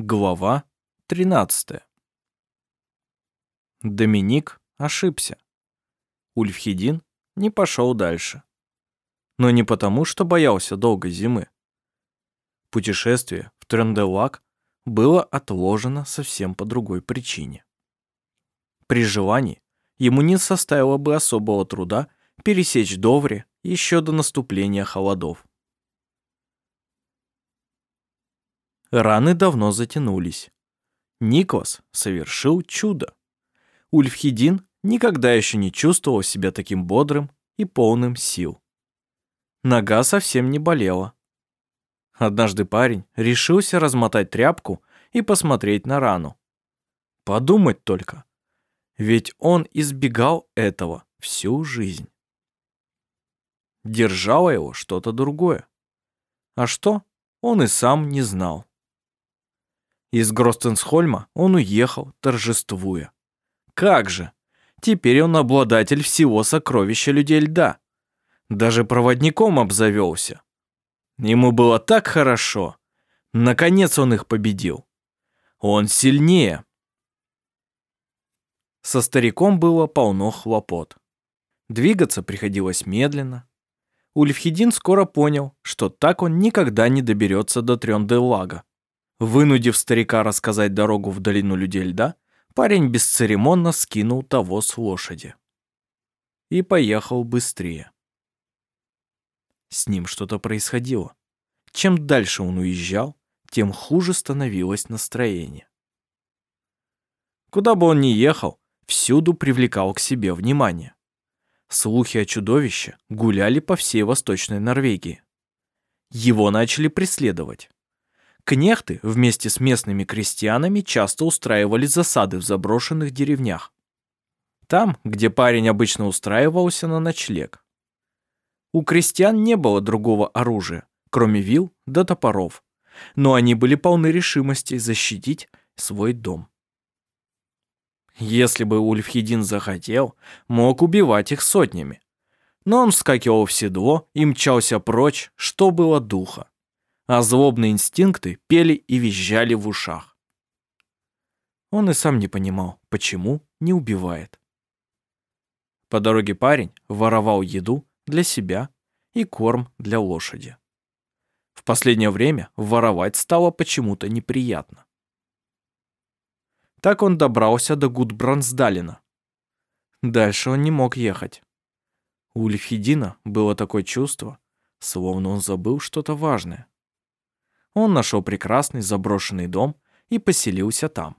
Глава 13. Доминик ошибся. Ульфхедин не пошел дальше. Но не потому, что боялся долгой зимы. Путешествие в Тренделак было отложено совсем по другой причине. При желании ему не составило бы особого труда пересечь Довре еще до наступления холодов. Раны давно затянулись. Никлас совершил чудо. Ульфхедин никогда еще не чувствовал себя таким бодрым и полным сил. Нога совсем не болела. Однажды парень решился размотать тряпку и посмотреть на рану. Подумать только. Ведь он избегал этого всю жизнь. Держало его что-то другое. А что, он и сам не знал. Из Гростенсхольма он уехал, торжествуя. Как же! Теперь он обладатель всего сокровища людей льда. Даже проводником обзавелся. Ему было так хорошо. Наконец он их победил. Он сильнее. Со стариком было полно хлопот. Двигаться приходилось медленно. Ульфхедин скоро понял, что так он никогда не доберется до Трёнделага. Вынудив старика рассказать дорогу в долину людей льда, парень бесцеремонно скинул того с лошади. И поехал быстрее. С ним что-то происходило. Чем дальше он уезжал, тем хуже становилось настроение. Куда бы он ни ехал, всюду привлекал к себе внимание. Слухи о чудовище гуляли по всей Восточной Норвегии. Его начали преследовать. Кнехты вместе с местными крестьянами часто устраивали засады в заброшенных деревнях. Там, где парень обычно устраивался на ночлег. У крестьян не было другого оружия, кроме вил да топоров, но они были полны решимости защитить свой дом. Если бы Ульфхедин захотел, мог убивать их сотнями. Но он вскакивал в седло и мчался прочь, что было духа а злобные инстинкты пели и визжали в ушах. Он и сам не понимал, почему не убивает. По дороге парень воровал еду для себя и корм для лошади. В последнее время воровать стало почему-то неприятно. Так он добрался до Гудбрансдалина. Дальше он не мог ехать. У Ульфхедина было такое чувство, словно он забыл что-то важное он нашел прекрасный заброшенный дом и поселился там.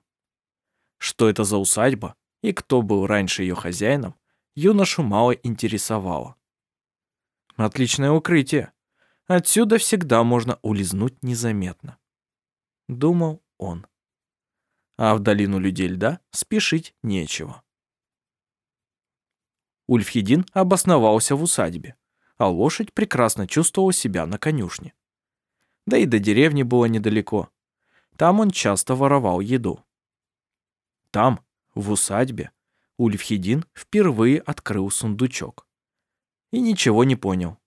Что это за усадьба и кто был раньше ее хозяином, юношу мало интересовало. Отличное укрытие. Отсюда всегда можно улизнуть незаметно. Думал он. А в долину людей льда спешить нечего. Ульфхедин обосновался в усадьбе, а лошадь прекрасно чувствовала себя на конюшне да и до деревни было недалеко. Там он часто воровал еду. Там, в усадьбе, Ульфхедин впервые открыл сундучок. И ничего не понял.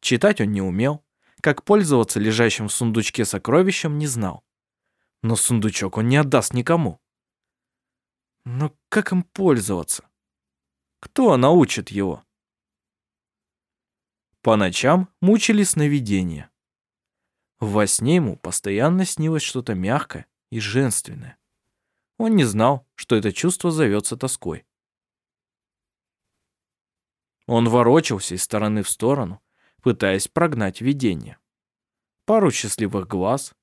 Читать он не умел, как пользоваться лежащим в сундучке сокровищем не знал. Но сундучок он не отдаст никому. Но как им пользоваться? Кто научит его? По ночам мучили сновидения. Во сне ему постоянно снилось что-то мягкое и женственное. Он не знал, что это чувство зовется тоской. Он ворочался из стороны в сторону, пытаясь прогнать видение. Пару счастливых глаз,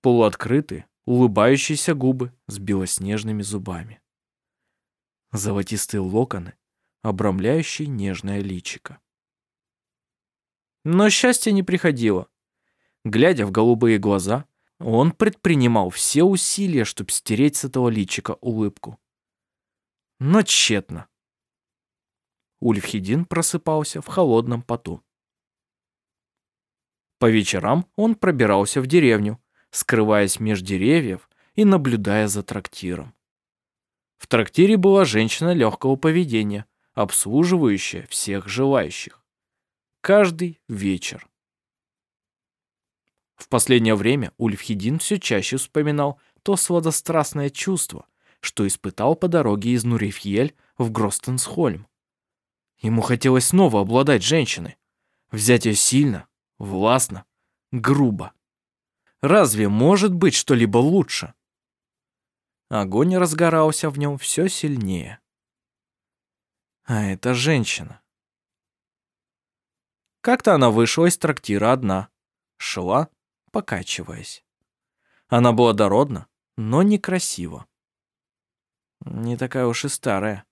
полуоткрытые, улыбающиеся губы с белоснежными зубами. Золотистые локоны, обрамляющие нежное личико. Но счастье не приходило. Глядя в голубые глаза, он предпринимал все усилия, чтобы стереть с этого личика улыбку. Но тщетно. Ульфхедин просыпался в холодном поту. По вечерам он пробирался в деревню, скрываясь меж деревьев и наблюдая за трактиром. В трактире была женщина легкого поведения, обслуживающая всех желающих. Каждый вечер. В последнее время Ульфхедин все чаще вспоминал то сладострастное чувство, что испытал по дороге из Нурифьель в Гростенсхольм. Ему хотелось снова обладать женщиной, взять ее сильно, властно, грубо. Разве может быть что-либо лучше? Огонь разгорался в нем все сильнее. А это женщина. Как-то она вышла из трактира одна, шла, покачиваясь. Она была дородна, но некрасива. Не такая уж и старая,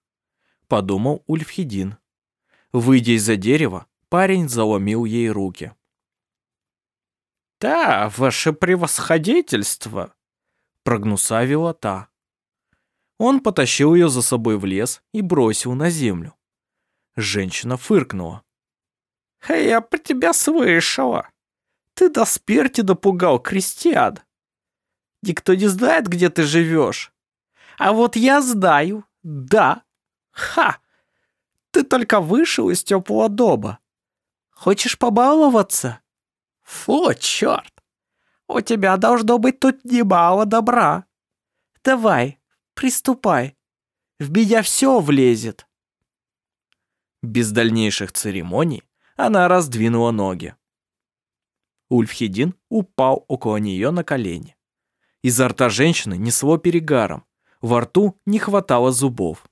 подумал Ульфхедин. Выйдя из-за дерева, парень заломил ей руки. «Да, ваше превосходительство!» прогнусавила та. Он потащил ее за собой в лес и бросил на землю. Женщина фыркнула. «Я про тебя слышала. Ты до смерти допугал крестьян. Никто не знает, где ты живешь. А вот я знаю, да. Ха! Ты только вышел из теплого дома. Хочешь побаловаться? Фу, черт! У тебя должно быть тут немало добра. Давай, приступай. В меня все влезет. Без дальнейших церемоний она раздвинула ноги. Ульфхедин упал около нее на колени. Изо рта женщины несло перегаром, во рту не хватало зубов.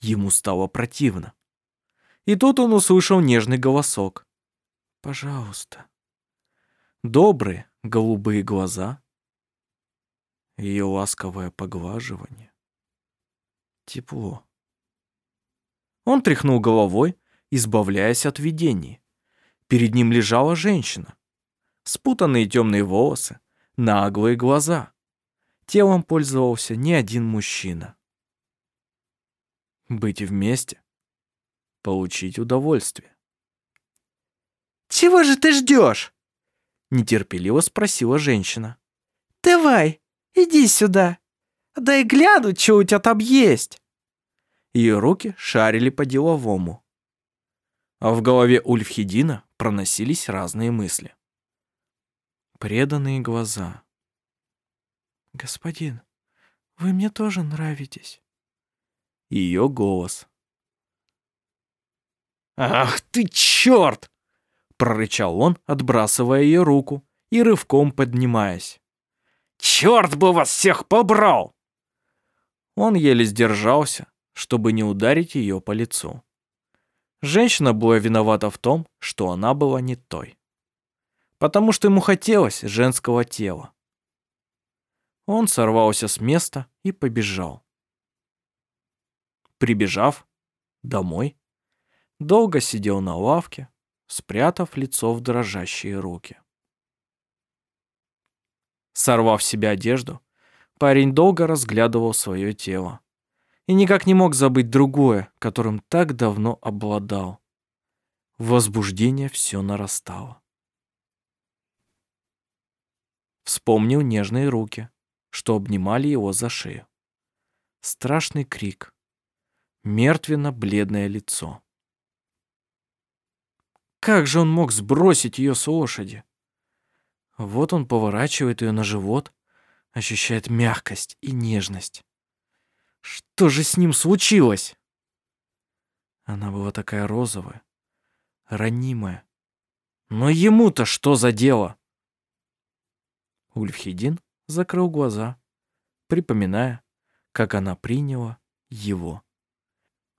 Ему стало противно. И тут он услышал нежный голосок. «Пожалуйста». Добрые, голубые глаза. Ее ласковое поглаживание. Тепло. Он тряхнул головой, избавляясь от видений. Перед ним лежала женщина. Спутанные темные волосы, наглые глаза. Телом пользовался не один мужчина. Быть вместе. Получить удовольствие. «Чего же ты ждешь?» Нетерпеливо спросила женщина. «Давай, иди сюда. Дай гляну, что у тебя там есть». Ее руки шарили по-деловому. А в голове Ульфхедина проносились разные мысли. Преданные глаза. «Господин, вы мне тоже нравитесь». Ее голос. «Ах ты черт!» прорычал он, отбрасывая ее руку и рывком поднимаясь. «Черт бы вас всех побрал!» Он еле сдержался, чтобы не ударить ее по лицу. Женщина была виновата в том, что она была не той. Потому что ему хотелось женского тела. Он сорвался с места и побежал. Прибежав домой, долго сидел на лавке, спрятав лицо в дрожащие руки. Сорвав с себя одежду, парень долго разглядывал свое тело и никак не мог забыть другое, которым так давно обладал. Возбуждение все нарастало. Вспомнил нежные руки, что обнимали его за шею. Страшный крик. Мертвенно-бледное лицо. Как же он мог сбросить ее с лошади? Вот он поворачивает ее на живот, ощущает мягкость и нежность. Что же с ним случилось? Она была такая розовая, ранимая. Но ему-то что за дело? Ульфхедин закрыл глаза, припоминая, как она приняла его.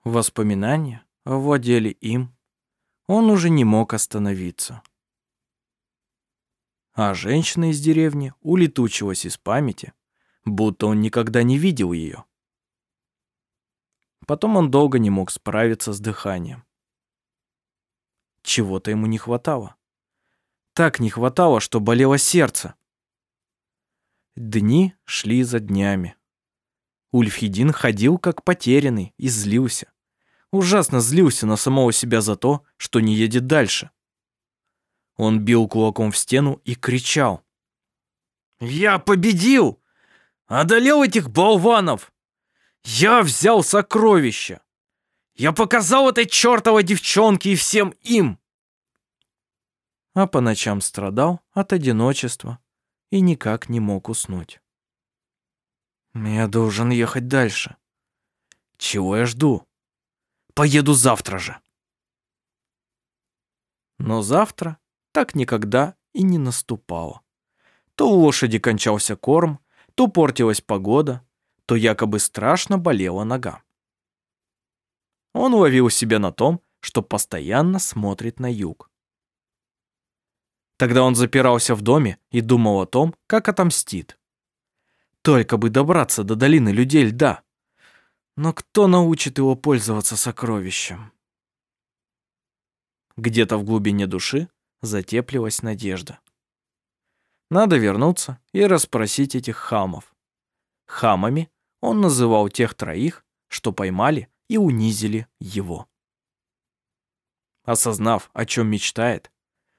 Воспоминания овладели им он уже не мог остановиться. А женщина из деревни улетучилась из памяти, будто он никогда не видел ее. Потом он долго не мог справиться с дыханием. Чего-то ему не хватало. Так не хватало, что болело сердце. Дни шли за днями. Ульфхедин ходил как потерянный и злился. Ужасно злился на самого себя за то, что не едет дальше. Он бил кулаком в стену и кричал. «Я победил! Одолел этих болванов! Я взял сокровища! Я показал этой чертовой девчонке и всем им!» а по ночам страдал от одиночества и никак не мог уснуть. Я должен ехать дальше. Чего я жду? Поеду завтра же. Но завтра так никогда и не наступало. То у лошади кончался корм, то портилась погода, то якобы страшно болела нога. Он уловил себя на том, что постоянно смотрит на юг. Тогда он запирался в доме и думал о том, как отомстит. Только бы добраться до долины людей льда. Но кто научит его пользоваться сокровищем? Где-то в глубине души затеплилась надежда. Надо вернуться и расспросить этих хамов. Хамами он называл тех троих, что поймали и унизили его. Осознав, о чем мечтает,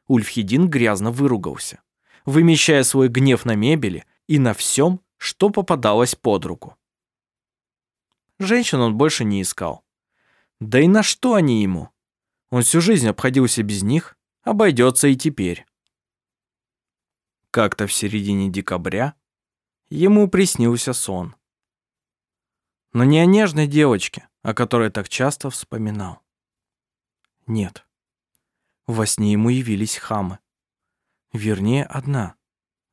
Ульфхедин грязно выругался, вымещая свой гнев на мебели и на всем, что попадалось под руку. Женщин он больше не искал. Да и на что они ему? Он всю жизнь обходился без них, обойдется и теперь. Как-то в середине декабря ему приснился сон. Но не о нежной девочке, о которой так часто вспоминал. Нет. Во сне ему явились хамы. Вернее, одна.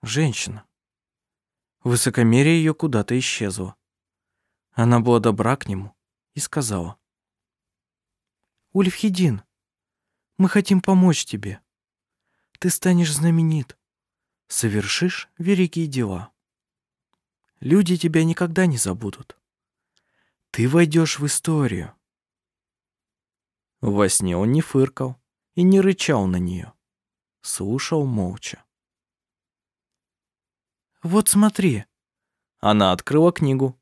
Женщина. Высокомерие ее куда-то исчезло. Она была добра к нему и сказала. «Ульфхедин, мы хотим помочь тебе. Ты станешь знаменит, совершишь великие дела. Люди тебя никогда не забудут. Ты войдешь в историю». Во сне он не фыркал, и не рычал на нее. Слушал молча. «Вот смотри». Она открыла книгу.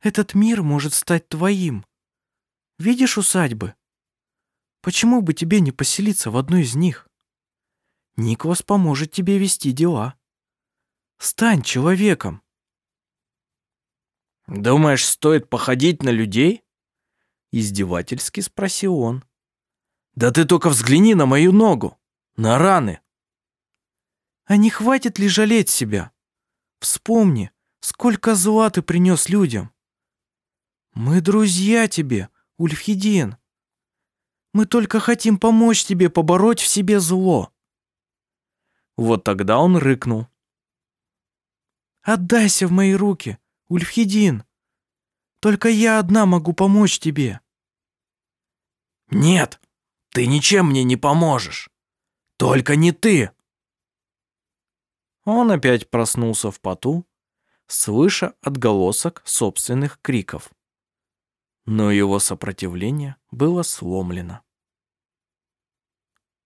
«Этот мир может стать твоим. Видишь усадьбы? Почему бы тебе не поселиться в одной из них? Николас поможет тебе вести дела. Стань человеком». «Думаешь, стоит походить на людей?» Издевательски спросил он. Да ты только взгляни на мою ногу, на раны. А не хватит ли жалеть себя? Вспомни, сколько зла ты принес людям. Мы друзья тебе, Ульфхедин. Мы только хотим помочь тебе побороть в себе зло. Вот тогда он рыкнул. Отдайся в мои руки, Ульфхедин. Только я одна могу помочь тебе. Нет, ты ничем мне не поможешь. Только не ты. Он опять проснулся в поту, слыша отголосок собственных криков. Но его сопротивление было сломлено.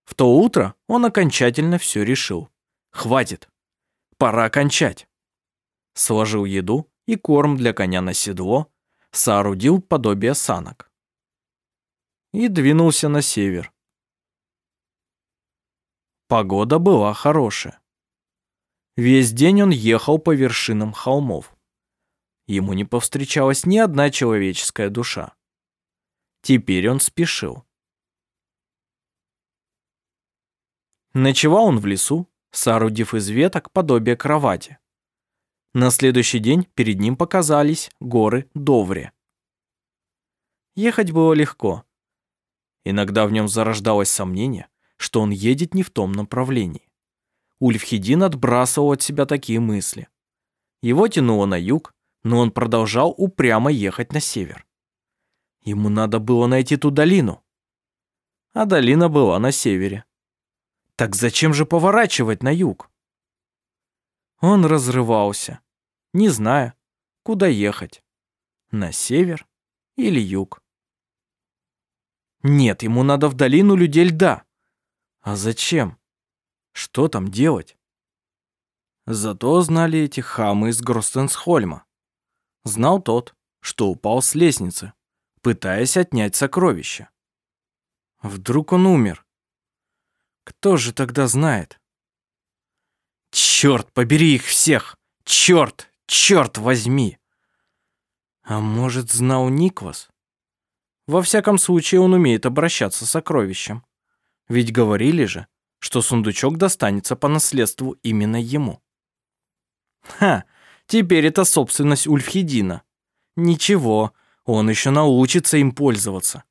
В то утро он окончательно все решил. Хватит. Пора кончать. Сложил еду и корм для коня на седло, соорудил подобие санок и двинулся на север. Погода была хорошая. Весь день он ехал по вершинам холмов. Ему не повстречалась ни одна человеческая душа. Теперь он спешил. Ночевал он в лесу, соорудив из веток подобие кровати. На следующий день перед ним показались горы Довре. Ехать было легко. Иногда в нем зарождалось сомнение, что он едет не в том направлении. Ульфхедин отбрасывал от себя такие мысли. Его тянуло на юг, но он продолжал упрямо ехать на север. Ему надо было найти ту долину. А долина была на севере. Так зачем же поворачивать на юг? Он разрывался, не зная, куда ехать. На север или юг. Нет, ему надо в долину людей льда. А зачем? Что там делать? Зато знали эти хамы из Гростенсхольма. Знал тот, что упал с лестницы, пытаясь отнять сокровища. Вдруг он умер. Кто же тогда знает? Черт, побери их всех! Черт, черт возьми! А может, знал Никвас? Во всяком случае, он умеет обращаться с сокровищем. Ведь говорили же, что сундучок достанется по наследству именно ему. Ха, теперь это собственность Ульфхедина. Ничего, он еще научится им пользоваться.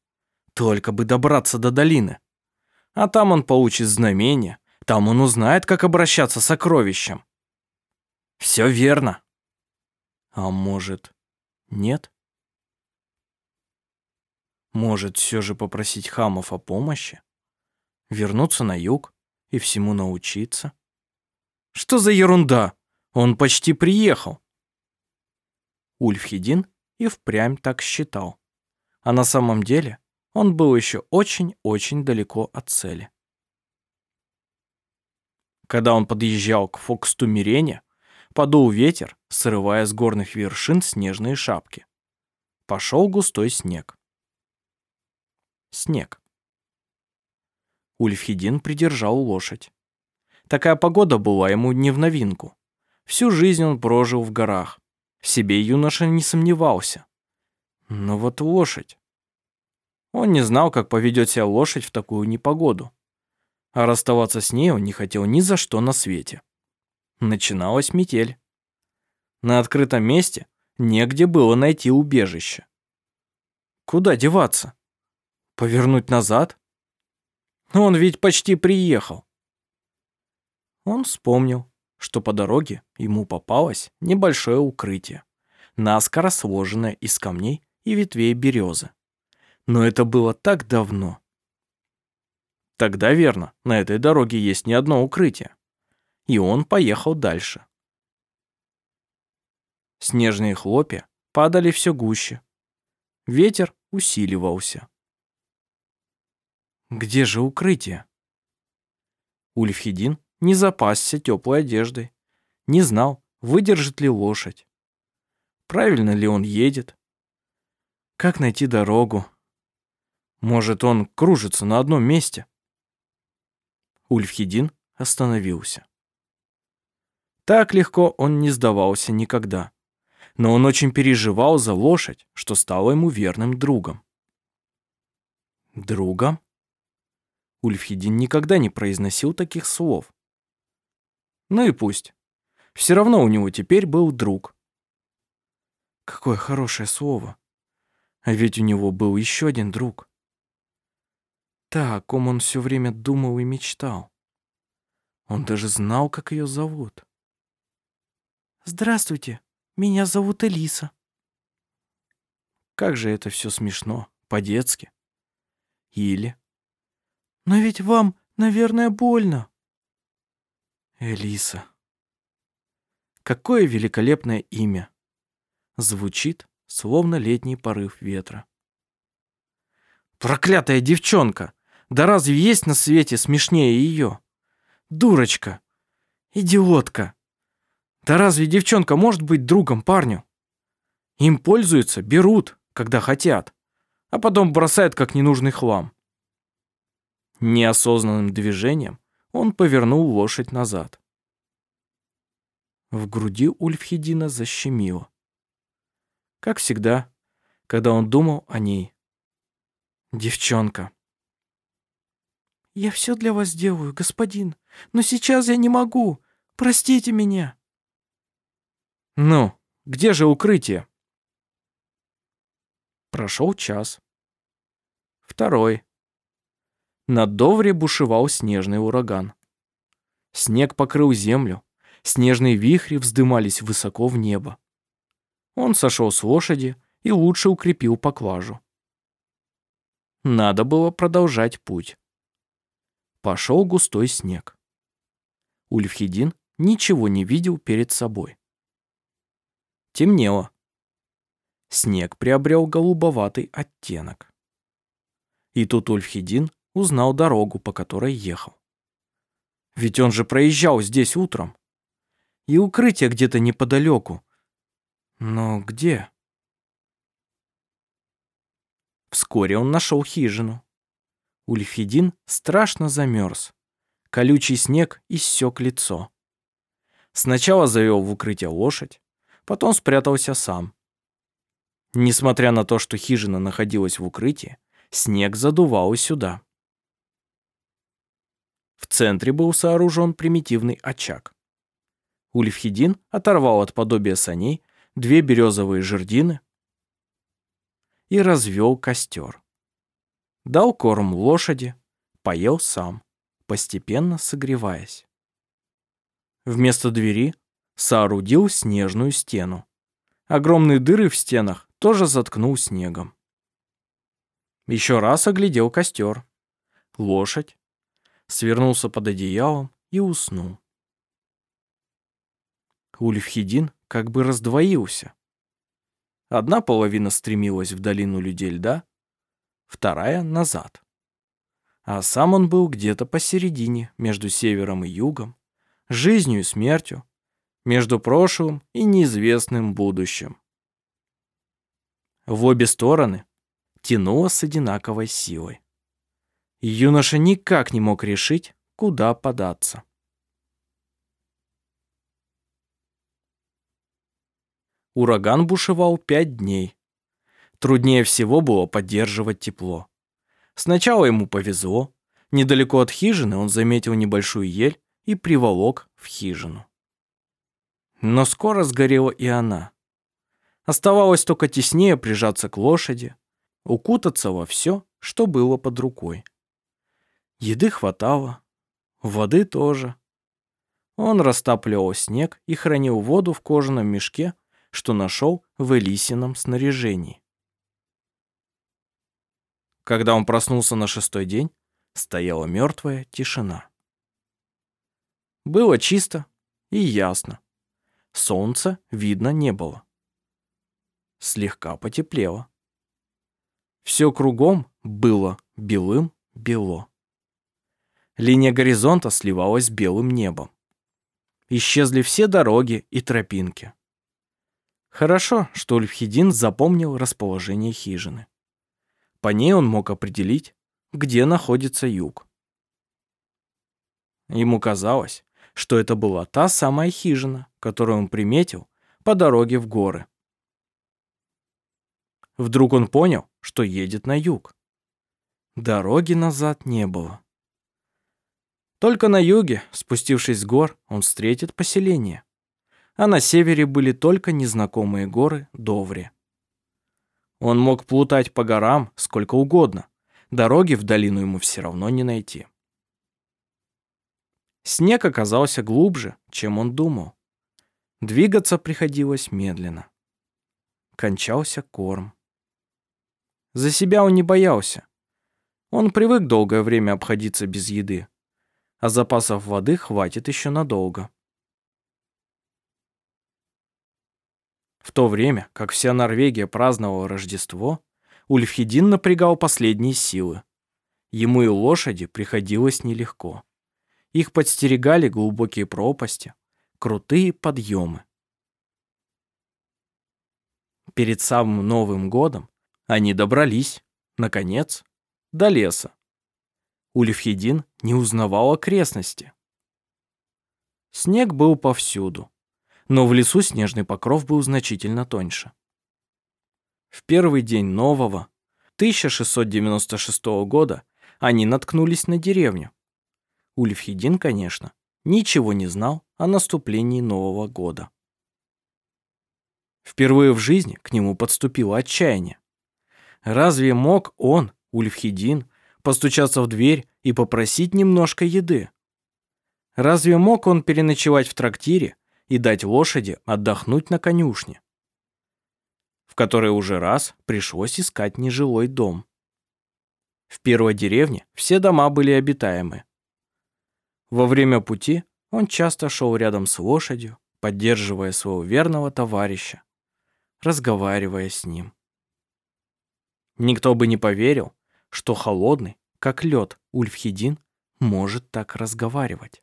Только бы добраться до долины. А там он получит знамение, там он узнает, как обращаться с сокровищем. Все верно. А может, нет? Может, все же попросить хамов о помощи? Вернуться на юг и всему научиться? Что за ерунда? Он почти приехал. Ульфхедин и впрямь так считал. А на самом деле он был еще очень-очень далеко от цели. Когда он подъезжал к Фокстумирене, подул ветер, срывая с горных вершин снежные шапки. Пошел густой снег. Снег. Ульфхедин придержал лошадь. Такая погода была ему не в новинку. Всю жизнь он прожил в горах. В себе юноша не сомневался. Но вот лошадь. Он не знал, как поведет себя лошадь в такую непогоду. А расставаться с ней он не хотел ни за что на свете. Начиналась метель. На открытом месте негде было найти убежище. Куда деваться? Повернуть назад? Он ведь почти приехал. Он вспомнил, что по дороге ему попалось небольшое укрытие, наскоро сложенное из камней и ветвей березы. Но это было так давно. Тогда верно, на этой дороге есть не одно укрытие. И он поехал дальше. Снежные хлопья падали все гуще. Ветер усиливался. Где же укрытие? Ульфхедин не запасся теплой одеждой, не знал, выдержит ли лошадь, правильно ли он едет, как найти дорогу. Может, он кружится на одном месте? Ульфхедин остановился. Так легко он не сдавался никогда. Но он очень переживал за лошадь, что стало ему верным другом. Другом? Ульфхедин никогда не произносил таких слов. Ну и пусть. Все равно у него теперь был друг. Какое хорошее слово. А ведь у него был еще один друг. Та, о ком он все время думал и мечтал. Он даже знал, как ее зовут. «Здравствуйте, меня зовут Элиса». Как же это все смешно, по-детски. Или... «Но ведь вам, наверное, больно». Элиса. Какое великолепное имя. Звучит, словно летний порыв ветра. Проклятая девчонка! Да разве есть на свете смешнее ее? Дурочка! Идиотка! Да разве девчонка может быть другом парню? Им пользуются, берут, когда хотят, а потом бросают как ненужный хлам. Неосознанным движением он повернул лошадь назад. В груди Ульфхедина защемило. Как всегда, когда он думал о ней. Девчонка. «Я все для вас делаю, господин, но сейчас я не могу. Простите меня». «Ну, где же укрытие?» Прошел час. Второй. На Довре бушевал снежный ураган. Снег покрыл землю, снежные вихри вздымались высоко в небо. Он сошел с лошади и лучше укрепил поклажу. Надо было продолжать путь. Пошел густой снег. Ульфхедин ничего не видел перед собой. Темнело. Снег приобрел голубоватый оттенок. И тут Ульфхедин узнал дорогу, по которой ехал. Ведь он же проезжал здесь утром. И укрытие где-то неподалеку. Но где? Вскоре он нашел хижину. Ульфедин страшно замерз. Колючий снег иссек лицо. Сначала завел в укрытие лошадь, потом спрятался сам. Несмотря на то, что хижина находилась в укрытии, снег задувал и сюда. В центре был сооружен примитивный очаг. Ульфхедин оторвал от подобия саней две березовые жердины и развел костер. Дал корм лошади, поел сам, постепенно согреваясь. Вместо двери соорудил снежную стену. Огромные дыры в стенах тоже заткнул снегом. Еще раз оглядел костер. Лошадь. Свернулся под одеялом и уснул. Ульфхедин как бы раздвоился. Одна половина стремилась в долину людей льда, вторая — назад. А сам он был где-то посередине, между севером и югом, жизнью и смертью, между прошлым и неизвестным будущим. В обе стороны тянуло с одинаковой силой. Юноша никак не мог решить, куда податься. Ураган бушевал пять дней. Труднее всего было поддерживать тепло. Сначала ему повезло. Недалеко от хижины он заметил небольшую ель и приволок в хижину. Но скоро сгорела и она. Оставалось только теснее прижаться к лошади, укутаться во все, что было под рукой. Еды хватало, воды тоже. Он растапливал снег и хранил воду в кожаном мешке, что нашел в Элисином снаряжении. Когда он проснулся на шестой день, стояла мертвая тишина. Было чисто и ясно. Солнца видно не было. Слегка потеплело. Все кругом было белым-бело. Линия горизонта сливалась с белым небом. Исчезли все дороги и тропинки. Хорошо, что Ульфхедин запомнил расположение хижины. По ней он мог определить, где находится юг. Ему казалось, что это была та самая хижина, которую он приметил по дороге в горы. Вдруг он понял, что едет на юг. Дороги назад не было. Только на юге, спустившись с гор, он встретит поселение. А на севере были только незнакомые горы Доври. Он мог плутать по горам сколько угодно. Дороги в долину ему все равно не найти. Снег оказался глубже, чем он думал. Двигаться приходилось медленно. Кончался корм. За себя он не боялся. Он привык долгое время обходиться без еды, а запасов воды хватит еще надолго. В то время, как вся Норвегия праздновала Рождество, Ульфхедин напрягал последние силы. Ему и лошади приходилось нелегко. Их подстерегали глубокие пропасти, крутые подъемы. Перед самым Новым годом они добрались, наконец, до леса. Ульфхедин не узнавал окрестности. Снег был повсюду, но в лесу снежный покров был значительно тоньше. В первый день нового, 1696 года, они наткнулись на деревню. Ульфхедин, конечно, ничего не знал о наступлении Нового года. Впервые в жизни к нему подступило отчаяние. Разве мог он, Ульфхедин, постучаться в дверь и попросить немножко еды? Разве мог он переночевать в трактире и дать лошади отдохнуть на конюшне? В которой уже раз пришлось искать нежилой дом. В первой деревне все дома были обитаемы. Во время пути он часто шел рядом с лошадью, поддерживая своего верного товарища, разговаривая с ним. Никто бы не поверил, что холодный, как лед, Ульфхедин может так разговаривать.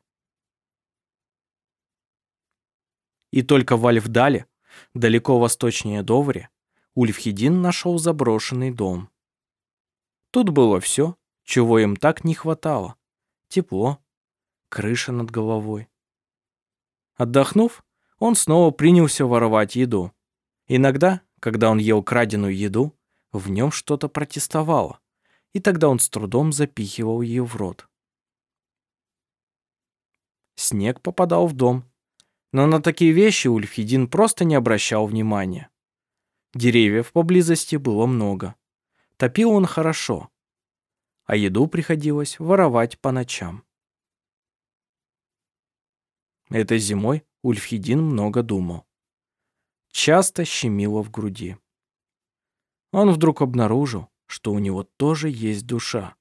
И только в Альфдале, далеко восточнее Доври, Ульфхедин нашел заброшенный дом. Тут было все, чего им так не хватало. Тепло, крыша над головой. Отдохнув, он снова принялся воровать еду. Иногда, когда он ел краденую еду, в нем что-то протестовало, и тогда он с трудом запихивал ее в рот. снег попадал в дом. Но на такие вещи Ульфхедин просто не обращал внимания. Деревьев поблизости было много. Топил он хорошо, а еду приходилось воровать по ночам. Этой зимой Ульфхедин много думал. Часто щемило в груди. Он вдруг обнаружил, что у него тоже есть душа.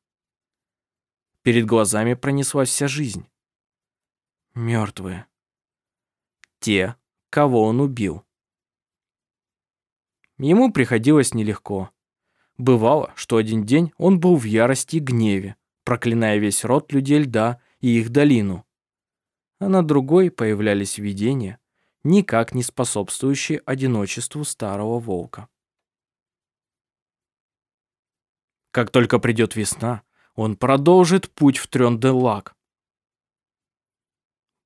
Перед глазами пронеслась вся жизнь. Мертвые. Те, кого он убил. Ему приходилось нелегко. Бывало, что один день он был в ярости и гневе, проклиная весь род людей льда и их долину. А на другой появлялись видения, никак не способствующие одиночеству старого волка. Как только придет весна, он продолжит путь в Трёнделак.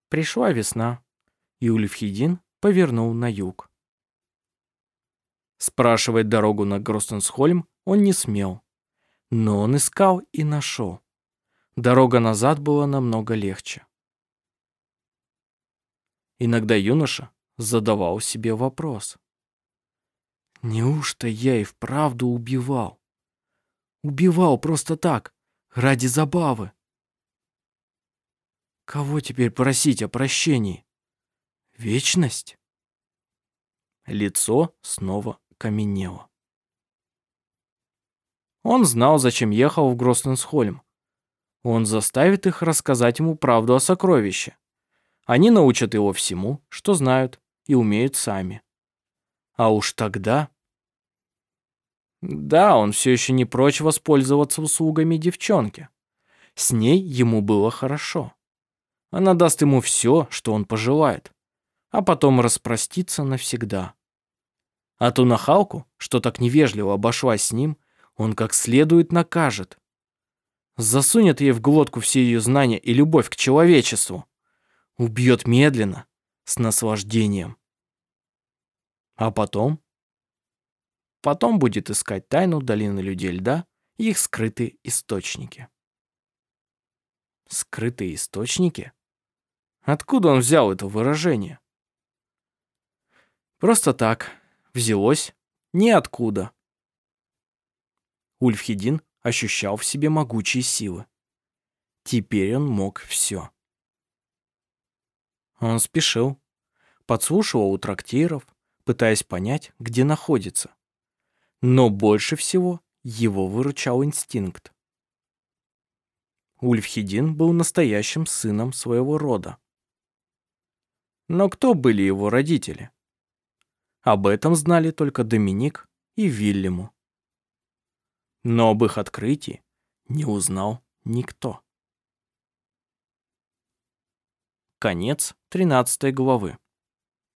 Пришла весна, и Ульфхедин повернул на юг. Спрашивать дорогу на Гростенсхольм он не смел. Но он искал и нашел. Дорога назад была намного легче. Иногда юноша задавал себе вопрос. Неужто я и вправду убивал? Убивал просто так, ради забавы. Кого теперь просить о прощении? Вечность? Лицо снова каменело. Он знал, зачем ехал в Гроссенсхольм. Он заставит их рассказать ему правду о сокровище. Они научат его всему, что знают и умеют сами. А уж тогда... Да, он все еще не прочь воспользоваться услугами девчонки. С ней ему было хорошо. Она даст ему все, что он пожелает, а потом распроститься навсегда. А ту нахалку, что так невежливо обошлась с ним, он как следует накажет. Засунет ей в глотку все ее знания и любовь к человечеству. Убьет медленно, с наслаждением. А потом Потом будет искать тайну долины людей льда и их скрытые источники. Скрытые источники? Откуда он взял это выражение? Просто так. Взялось ниоткуда. Ульфхедин ощущал в себе могучие силы. Теперь он мог все. Он спешил, подслушивал у трактиров, пытаясь понять, где находится. Но больше всего его выручал инстинкт. Ульфхедин был настоящим сыном своего рода. Но кто были его родители? Об этом знали только Доминик и Вильяму. Но об их открытии не узнал никто. Конец 13 главы.